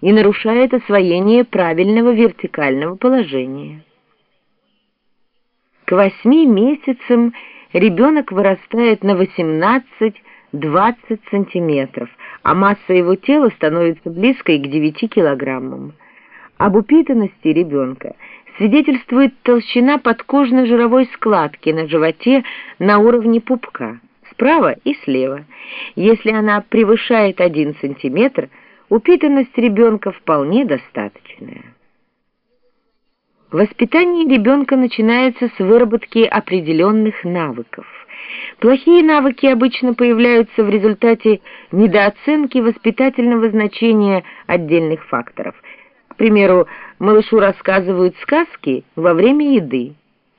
и нарушает освоение правильного вертикального положения. К восьми месяцам ребенок вырастает на 18-20 сантиметров, а масса его тела становится близкой к 9 килограммам. Об упитанности ребенка свидетельствует толщина подкожно-жировой складки на животе на уровне пупка, справа и слева. Если она превышает 1 сантиметр, упитанность ребенка вполне достаточная. Воспитание ребенка начинается с выработки определенных навыков. Плохие навыки обычно появляются в результате недооценки воспитательного значения отдельных факторов. К примеру, малышу рассказывают сказки во время еды.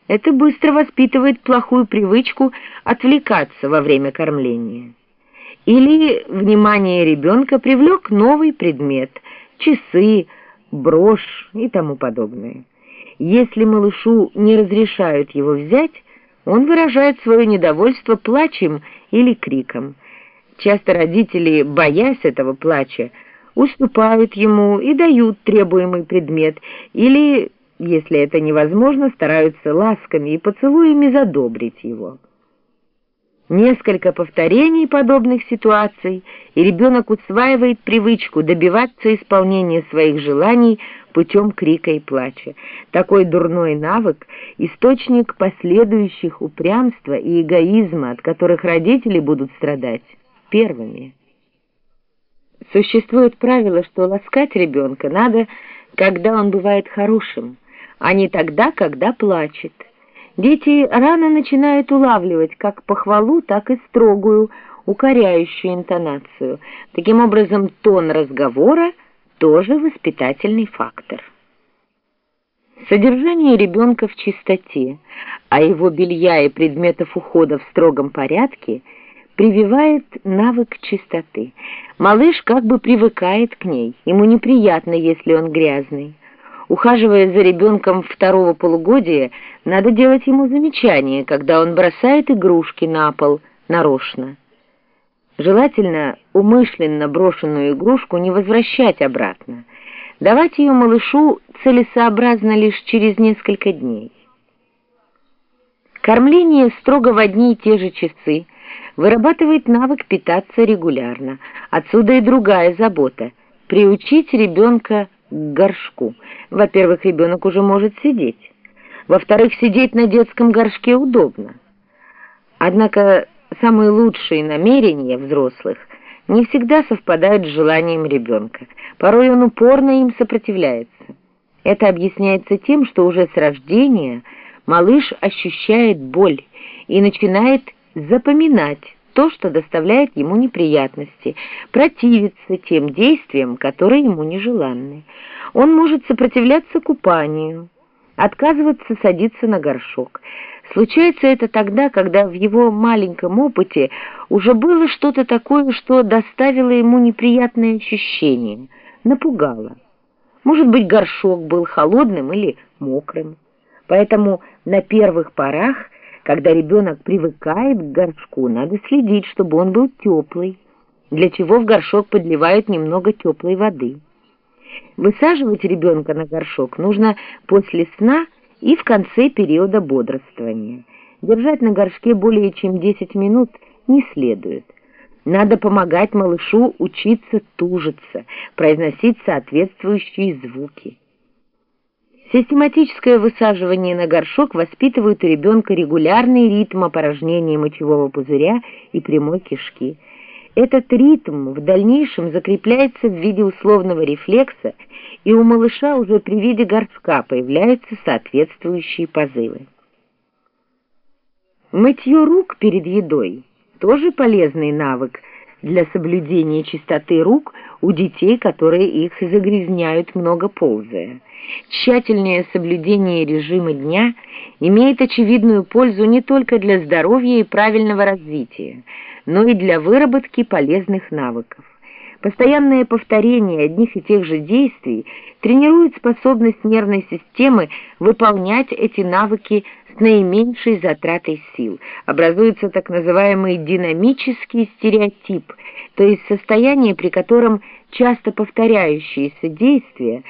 Это быстро воспитывает плохую привычку отвлекаться во время кормления. Или внимание ребенка привлек новый предмет – часы, брошь и тому подобное. Если малышу не разрешают его взять, он выражает свое недовольство плачем или криком. Часто родители, боясь этого плача, уступают ему и дают требуемый предмет, или, если это невозможно, стараются ласками и поцелуями задобрить его. Несколько повторений подобных ситуаций, и ребенок усваивает привычку добиваться исполнения своих желаний путем крика и плача. Такой дурной навык – источник последующих упрямства и эгоизма, от которых родители будут страдать первыми. Существует правило, что ласкать ребенка надо, когда он бывает хорошим, а не тогда, когда плачет. Дети рано начинают улавливать как похвалу, так и строгую, укоряющую интонацию. Таким образом, тон разговора тоже воспитательный фактор. Содержание ребенка в чистоте, а его белья и предметов ухода в строгом порядке прививает навык чистоты. Малыш как бы привыкает к ней, ему неприятно, если он грязный. Ухаживая за ребенком второго полугодия, надо делать ему замечание, когда он бросает игрушки на пол нарочно. Желательно умышленно брошенную игрушку не возвращать обратно. Давать ее малышу целесообразно лишь через несколько дней. Кормление строго в одни и те же часы вырабатывает навык питаться регулярно. Отсюда и другая забота – приучить ребенка горшку. Во-первых, ребенок уже может сидеть. Во-вторых, сидеть на детском горшке удобно. Однако самые лучшие намерения взрослых не всегда совпадают с желанием ребенка. Порой он упорно им сопротивляется. Это объясняется тем, что уже с рождения малыш ощущает боль и начинает запоминать то, что доставляет ему неприятности, противиться тем действиям, которые ему нежеланны. Он может сопротивляться купанию, отказываться садиться на горшок. Случается это тогда, когда в его маленьком опыте уже было что-то такое, что доставило ему неприятное ощущение, напугало. Может быть, горшок был холодным или мокрым. Поэтому на первых порах когда ребенок привыкает к горшку, надо следить, чтобы он был теплый, для чего в горшок подливают немного теплой воды. Высаживать ребенка на горшок нужно после сна и в конце периода бодрствования. Держать на горшке более чем 10 минут не следует. Надо помогать малышу учиться тужиться, произносить соответствующие звуки. Систематическое высаживание на горшок воспитывает у ребенка регулярный ритм опорожнения мочевого пузыря и прямой кишки. Этот ритм в дальнейшем закрепляется в виде условного рефлекса, и у малыша уже при виде горшка появляются соответствующие позывы. Мытье рук перед едой – тоже полезный навык для соблюдения чистоты рук у детей, которые их загрязняют много ползая. Тщательное соблюдение режима дня имеет очевидную пользу не только для здоровья и правильного развития, но и для выработки полезных навыков. Постоянное повторение одних и тех же действий тренирует способность нервной системы выполнять эти навыки с наименьшей затратой сил. Образуется так называемый динамический стереотип, то есть состояние, при котором часто повторяющиеся действия